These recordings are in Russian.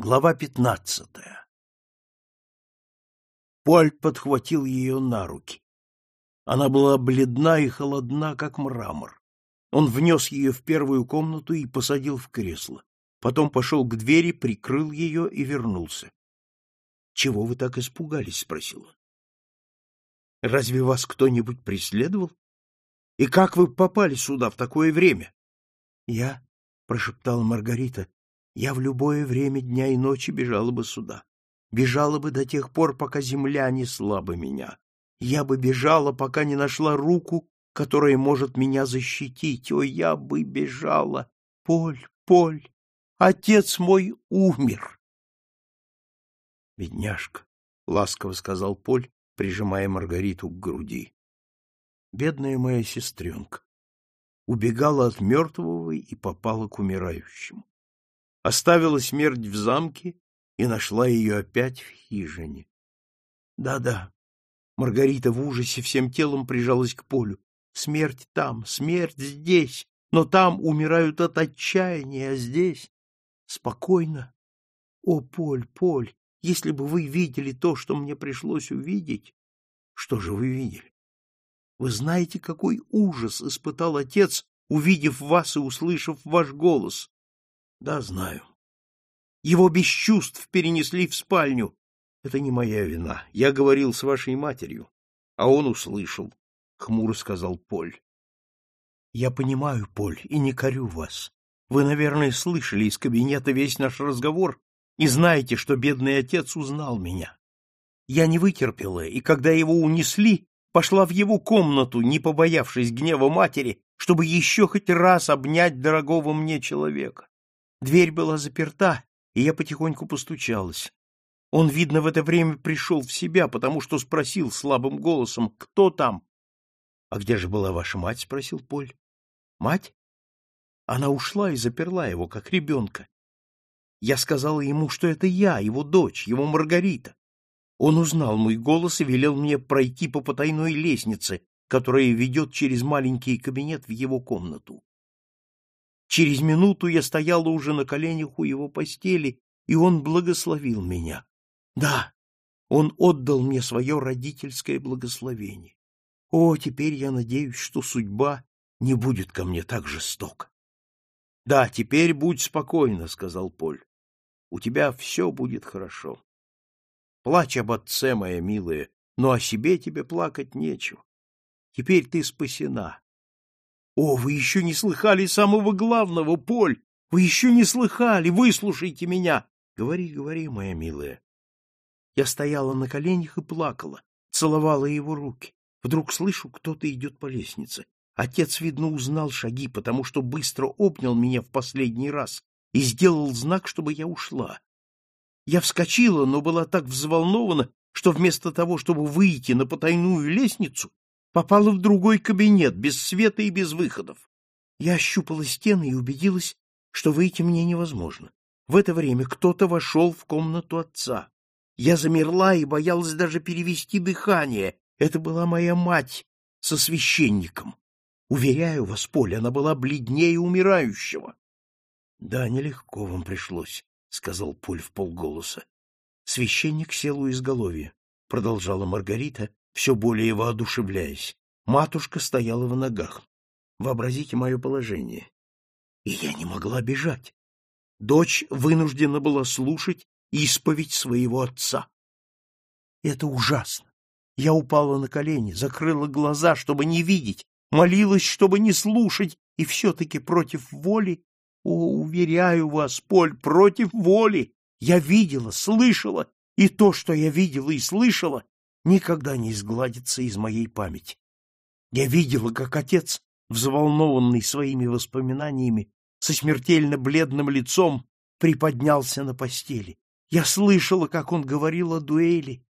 Глава пятнадцатая Поль подхватил ее на руки. Она была бледна и холодна, как мрамор. Он внес ее в первую комнату и посадил в кресло. Потом пошел к двери, прикрыл ее и вернулся. — Чего вы так испугались? — спросил он. — Разве вас кто-нибудь преследовал? И как вы попали сюда в такое время? — Я, — прошептала Маргарита, я в любое время дня и ночи бежала бы сюда. Бежала бы до тех пор, пока земля не слаба меня. Я бы бежала, пока не нашла руку, которая может меня защитить. О, я бы бежала! Поль, Поль, отец мой умер! Бедняжка, — ласково сказал Поль, прижимая Маргариту к груди. Бедная моя сестренка убегала от мертвого и попала к умирающему оставила смерть в замке и нашла ее опять в хижине. Да-да, Маргарита в ужасе всем телом прижалась к полю. Смерть там, смерть здесь, но там умирают от отчаяния, а здесь спокойно. О, Поль, Поль, если бы вы видели то, что мне пришлось увидеть. Что же вы видели? Вы знаете, какой ужас испытал отец, увидев вас и услышав ваш голос. Да, знаю. Его без чувств перенесли в спальню. Это не моя вина. Я говорил с вашей матерью, а он услышал, — хмуро сказал Поль. Я понимаю, Поль, и не корю вас. Вы, наверное, слышали из кабинета весь наш разговор и знаете, что бедный отец узнал меня. Я не вытерпела, и когда его унесли, пошла в его комнату, не побоявшись гнева матери, чтобы еще хоть раз обнять дорогого мне человека. Дверь была заперта, и я потихоньку постучалась. Он, видно, в это время пришел в себя, потому что спросил слабым голосом, кто там? — А где же была ваша мать? — спросил Поль. — Мать? Она ушла и заперла его, как ребенка. Я сказала ему, что это я, его дочь, его Маргарита. Он узнал мой голос и велел мне пройти по потайной лестнице, которая ведет через маленький кабинет в его комнату. Через минуту я стояла уже на коленях у его постели, и он благословил меня. Да, он отдал мне свое родительское благословение. О, теперь я надеюсь, что судьба не будет ко мне так жестока. — Да, теперь будь спокойна, — сказал Поль. — У тебя все будет хорошо. Плачь об отце, моя милая, но о себе тебе плакать нечего. Теперь ты спасена. О, вы еще не слыхали самого главного, Поль! Вы еще не слыхали! Выслушайте меня! Говори, говори, моя милая. Я стояла на коленях и плакала, целовала его руки. Вдруг слышу, кто-то идет по лестнице. Отец, видно, узнал шаги, потому что быстро обнял меня в последний раз и сделал знак, чтобы я ушла. Я вскочила, но была так взволнована, что вместо того, чтобы выйти на потайную лестницу, попала в другой кабинет, без света и без выходов. Я ощупала стены и убедилась, что выйти мне невозможно. В это время кто-то вошел в комнату отца. Я замерла и боялась даже перевести дыхание. Это была моя мать со священником. Уверяю вас, Поле, она была бледнее умирающего. — Да, нелегко вам пришлось, — сказал Поль в полголоса. Священник сел у изголовья, — продолжала Маргарита, все более воодушевляясь. Матушка стояла в ногах. Вообразите мое положение. И я не могла бежать. Дочь вынуждена была слушать исповедь своего отца. Это ужасно. Я упала на колени, закрыла глаза, чтобы не видеть, молилась, чтобы не слушать, и все-таки против воли, о, уверяю вас, Поль, против воли, я видела, слышала, и то, что я видела и слышала, никогда не изгладится из моей памяти. Я видела, как отец, взволнованный своими воспоминаниями, со смертельно бледным лицом приподнялся на постели. Я слышала, как он говорил о дуэли,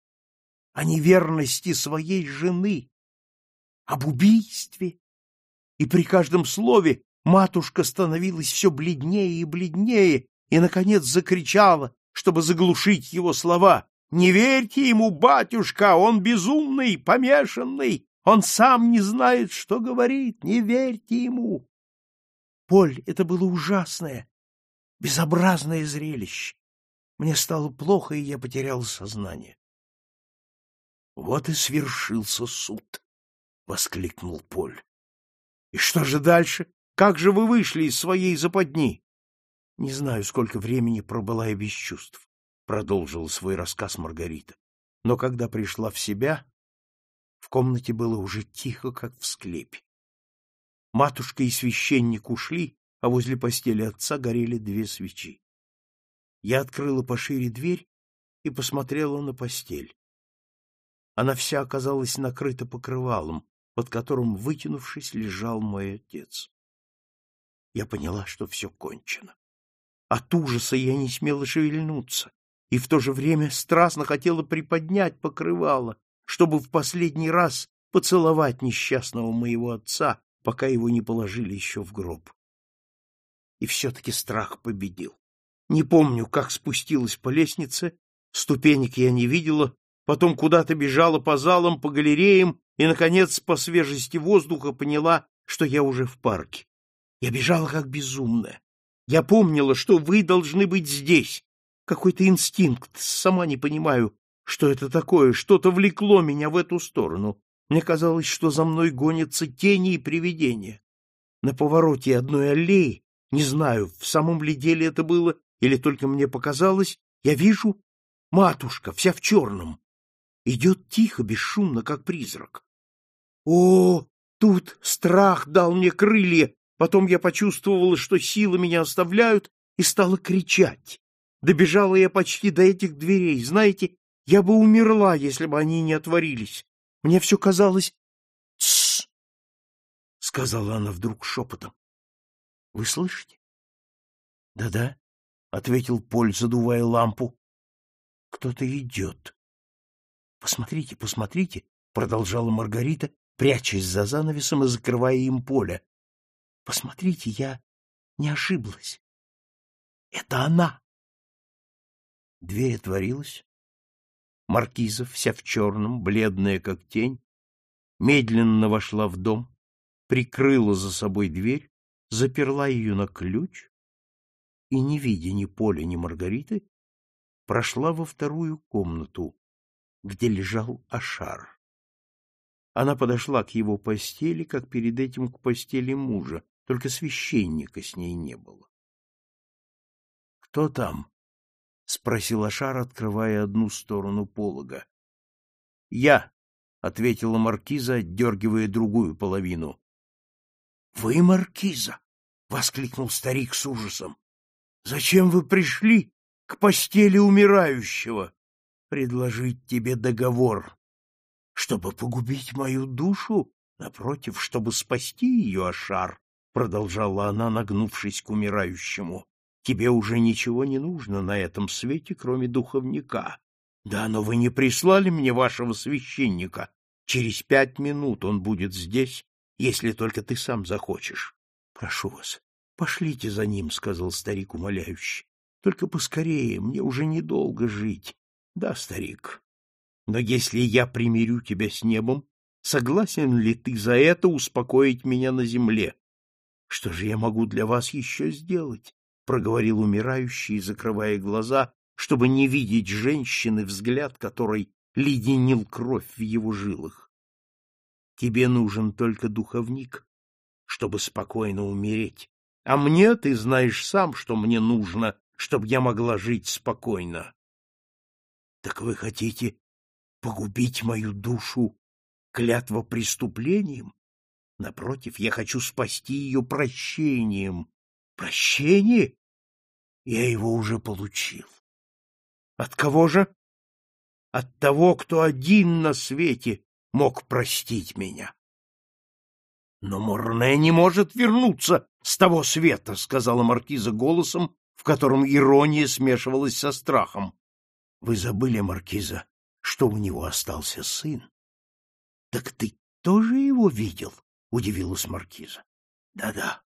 о неверности своей жены, об убийстве. И при каждом слове матушка становилась все бледнее и бледнее, и, наконец, закричала, чтобы заглушить его слова. Не верьте ему, батюшка, он безумный, помешанный, он сам не знает, что говорит, не верьте ему. Поль, это было ужасное, безобразное зрелище. Мне стало плохо, и я потерял сознание. Вот и свершился суд, воскликнул Поль. И что же дальше? Как же вы вышли из своей западни? Не знаю, сколько времени пробыла я без чувств, продолжила свой рассказ Маргарита. Но когда пришла в себя, в комнате было уже тихо, как в склепе. Матушка и священник ушли, а возле постели отца горели две свечи. Я открыла пошире дверь и посмотрела на постель. Она вся оказалась накрыта покрывалом, под которым, вытянувшись, лежал мой отец. Я поняла, что все кончено. От ужаса я не смела шевельнуться, и в то же время страстно хотела приподнять покрывало, чтобы в последний раз поцеловать несчастного моего отца, пока его не положили еще в гроб. И все-таки страх победил. Не помню, как спустилась по лестнице, ступенек я не видела, потом куда-то бежала по залам, по галереям и, наконец, по свежести воздуха поняла, что я уже в парке. Я бежала как безумная. Я помнила, что вы должны быть здесь. Какой-то инстинкт, сама не понимаю, что это такое, что-то влекло меня в эту сторону. Мне казалось, что за мной гонятся тени и привидения. На повороте одной аллеи, не знаю, в самом ли деле это было или только мне показалось, я вижу матушка, вся в черном. Идет тихо, бесшумно, как призрак. О, тут страх дал мне крылья, потом я почувствовала, что силы меня оставляют, и стала кричать. Добежала я почти до этих дверей. Знаете, я бы умерла, если бы они не отворились. Мне все казалось... — Тссс! — сказала она вдруг шепотом. — Вы слышите? Да — Да-да, — ответил Поль, задувая лампу. — Кто-то идет. — Посмотрите, посмотрите, — продолжала Маргарита, прячась за занавесом и закрывая им поле. — Посмотрите, я не ошиблась. Это она! Дверь отворилась. Маркиза, вся в черном, бледная как тень, медленно вошла в дом, прикрыла за собой дверь, заперла ее на ключ и, не видя ни Поля, ни Маргариты, прошла во вторую комнату, где лежал Ашар. Она подошла к его постели, как перед этим к постели мужа, только священника с ней не было. — Кто там? — спросил Ашар, открывая одну сторону полога. — Я, — ответила маркиза, отдергивая другую половину. — Вы маркиза? — воскликнул старик с ужасом. Зачем вы пришли к постели умирающего? Предложить тебе договор, чтобы погубить мою душу? Напротив, чтобы спасти ее, Ашар, продолжала она, нагнувшись к умирающему. Тебе уже ничего не нужно на этом свете, кроме духовника. Да, но вы не прислали мне вашего священника. Через пять минут он будет здесь, если только ты сам захочешь. Прошу вас, Пошлите за ним, сказал старик умоляюще. Только поскорее, мне уже недолго жить. Да, старик. Но если я примирю тебя с небом, согласен ли ты за это успокоить меня на земле? Что же я могу для вас еще сделать? Проговорил умирающий, закрывая глаза, чтобы не видеть женщины, взгляд которой леденил кровь в его жилах. Тебе нужен только духовник, чтобы спокойно умереть. А мне ты знаешь сам, что мне нужно, чтобы я могла жить спокойно. Так вы хотите погубить мою душу клятва преступлением? Напротив, я хочу спасти ее прощением. Прощение? Я его уже получил. От кого же? От того, кто один на свете мог простить меня. Но Морне не может вернуться с того света, сказала маркиза голосом, в котором ирония смешивалась со страхом. Вы забыли, маркиза, что у него остался сын. Так ты тоже его видел? удивилась маркиза. Да-да.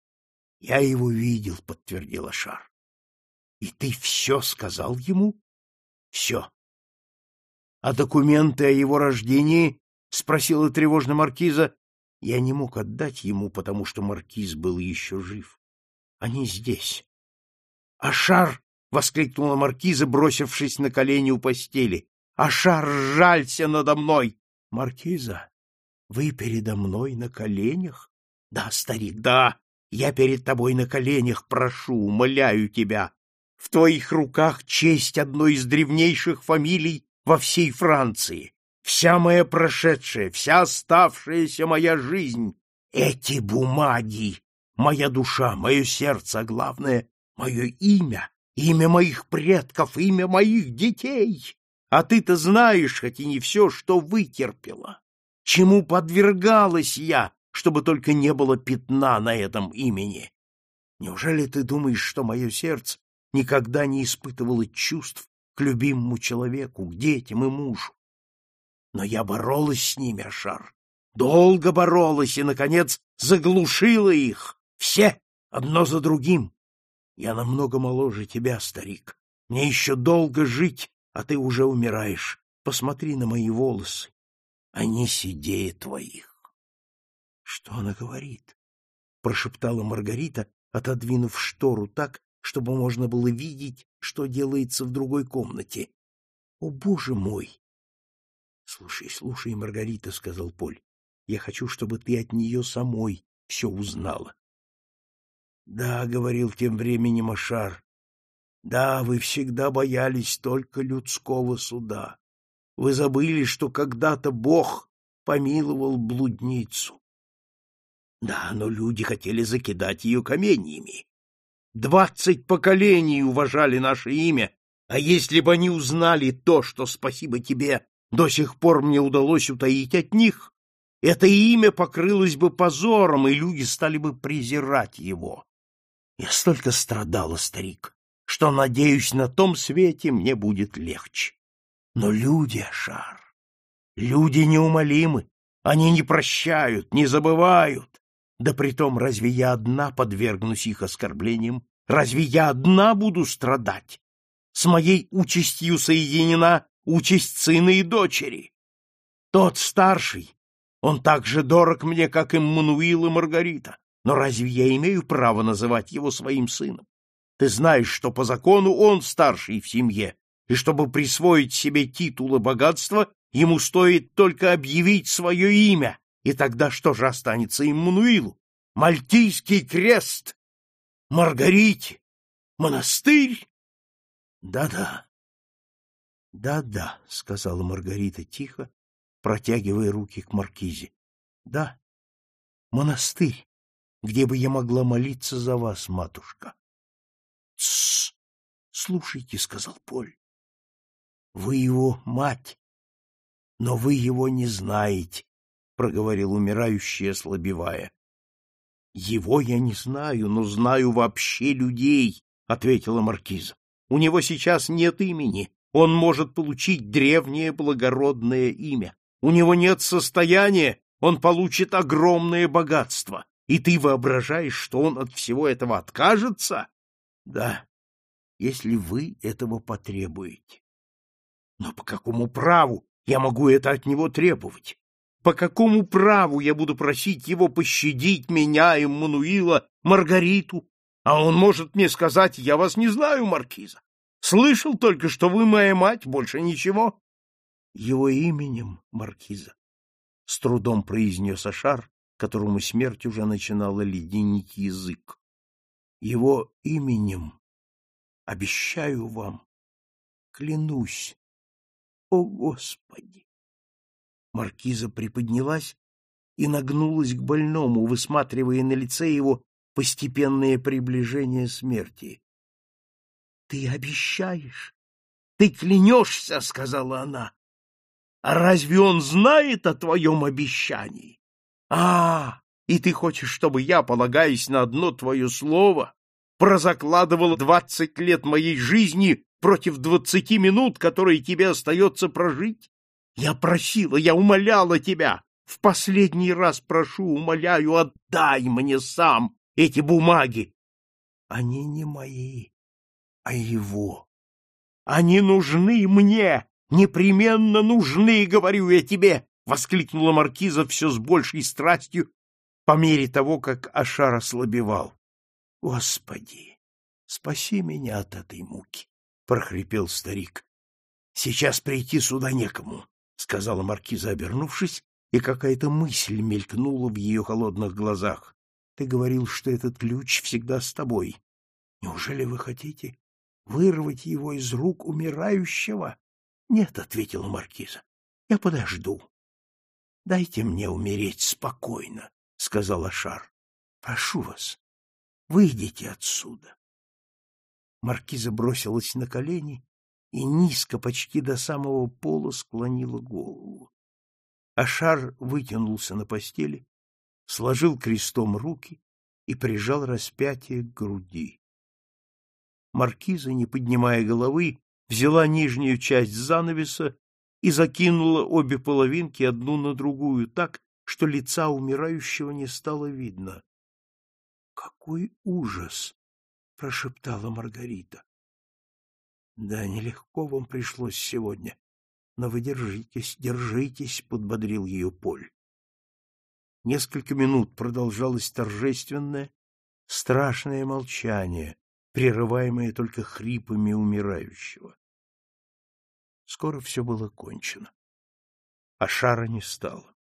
Я его видел, подтвердила Шар. И ты все сказал ему? Все. А документы о его рождении? спросила тревожно маркиза. Я не мог отдать ему, потому что маркиз был еще жив. Они здесь. Ашар — воскликнула маркиза, бросившись на колени у постели. «Ашар, жалься надо мной!» «Маркиза, вы передо мной на коленях?» «Да, старик, да, я перед тобой на коленях прошу, умоляю тебя. В твоих руках честь одной из древнейших фамилий во всей Франции. Вся моя прошедшая, вся оставшаяся моя жизнь — эти бумаги, моя душа, мое сердце, а главное — мое имя, имя моих предков, имя моих детей. А ты-то знаешь, хоть и не все, что вытерпела. Чему подвергалась я, чтобы только не было пятна на этом имени? Неужели ты думаешь, что мое сердце никогда не испытывало чувств к любимому человеку, к детям и мужу? Но я боролась с ними, Ашар. Долго боролась и, наконец, заглушила их. Все, одно за другим. Я намного моложе тебя, старик. Мне еще долго жить, а ты уже умираешь. Посмотри на мои волосы. Они седее твоих. Что она говорит? Прошептала Маргарита, отодвинув штору так, чтобы можно было видеть, что делается в другой комнате. О, боже мой! Слушай, слушай, Маргарита, сказал Поль. Я хочу, чтобы ты от нее самой все узнала. Да, говорил тем временем Машар. Да, вы всегда боялись только людского суда. Вы забыли, что когда-то Бог помиловал блудницу. Да, но люди хотели закидать ее каменьями. Двадцать поколений уважали наше имя, а если бы они узнали то, что, спасибо тебе, до сих пор мне удалось утаить от них, это имя покрылось бы позором, и люди стали бы презирать его. Я столько страдала, старик, что, надеюсь, на том свете мне будет легче. Но люди, Шар, люди неумолимы, они не прощают, не забывают. Да притом, разве я одна подвергнусь их оскорблениям? Разве я одна буду страдать? С моей участью соединена участь сына и дочери. Тот старший, он так же дорог мне, как и Мануил и Маргарита. Но разве я имею право называть его своим сыном? Ты знаешь, что по закону он старший в семье, и чтобы присвоить себе титул и богатство, ему стоит только объявить свое имя, и тогда что же останется Иммануилу? Мальтийский крест! Маргарите! Монастырь? Да-да, — Да-да, — сказала Маргарита тихо, протягивая руки к маркизе. — Да, монастырь, где бы я могла молиться за вас, матушка. — Тссс! Слушайте, — сказал Поль. — Вы его мать, но вы его не знаете, — проговорил умирающий, ослабевая. — Его я не знаю, но знаю вообще людей, — ответила маркиза. — У него сейчас нет имени, он может получить древнее благородное имя. У него нет состояния, он получит огромное богатство. И ты воображаешь, что он от всего этого откажется? Да, если вы этого потребуете. Но по какому праву я могу это от него требовать? По какому праву я буду просить его пощадить меня, Эммануила, Маргариту? А он может мне сказать, я вас не знаю, Маркиза. Слышал только, что вы моя мать, больше ничего. Его именем, маркиза, с трудом произнес Ашар, которому смерть уже начинала леденить язык. Его именем обещаю вам, клянусь. О, Господи! Маркиза приподнялась и нагнулась к больному, высматривая на лице его постепенное приближение смерти. Ты обещаешь? Ты клянешься, — сказала она. А разве он знает о твоем обещании? А, и ты хочешь, чтобы я, полагаясь на одно твое слово, прозакладывал двадцать лет моей жизни против двадцати минут, которые тебе остается прожить? Я просила, я умоляла тебя. В последний раз прошу, умоляю, отдай мне сам эти бумаги. Они не мои, а его. Они нужны мне, непременно нужны, говорю я тебе, воскликнула маркиза все с большей страстью по мере того, как Ашар ослабевал. Господи, Спаси меня от этой муки, прохрипел старик. Сейчас прийти сюда некому, сказала маркиза, обернувшись, и какая-то мысль мелькнула в ее холодных глазах. Ты говорил, что этот ключ всегда с тобой. Неужели вы хотите вырвать его из рук умирающего? Нет, ответила маркиза. Я подожду. Дайте мне умереть спокойно, сказал Ашар. Прошу вас, выйдите отсюда. Маркиза бросилась на колени и низко, почти до самого пола, склонила голову. Ашар вытянулся на постели, сложил крестом руки и прижал распятие к груди. Маркиза, не поднимая головы, взяла нижнюю часть занавеса и закинула обе половинки одну на другую так, что лица умирающего не стало видно. — Какой ужас! — прошептала Маргарита. — Да, нелегко вам пришлось сегодня, но вы держитесь, держитесь, — подбодрил ее Поль. Несколько минут продолжалось торжественное, страшное молчание, прерываемое только хрипами умирающего. Скоро все было кончено. А шара не стало.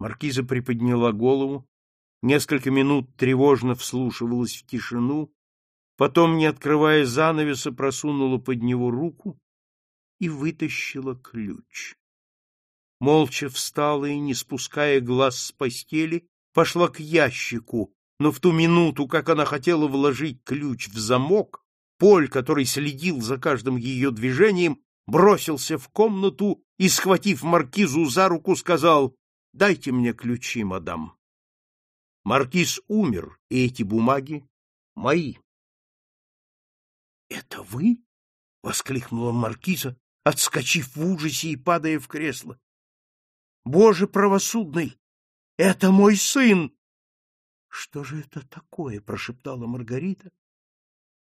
Маркиза приподняла голову, несколько минут тревожно вслушивалась в тишину, потом, не открывая занавеса, просунула под него руку и вытащила ключ. Молча встала и, не спуская глаз с постели, пошла к ящику, но в ту минуту, как она хотела вложить ключ в замок, Поль, который следил за каждым ее движением, бросился в комнату и, схватив маркизу за руку, сказал «Дайте мне ключи, мадам». Маркиз умер, и эти бумаги мои. — Это вы? — воскликнула маркиза, отскочив в ужасе и падая в кресло. — Боже правосудный! Это мой сын! — Что же это такое? — прошептала Маргарита,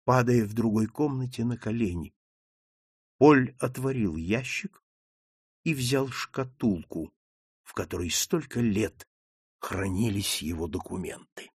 падая в другой комнате на колени. Поль отворил ящик и взял шкатулку, в которой столько лет хранились его документы.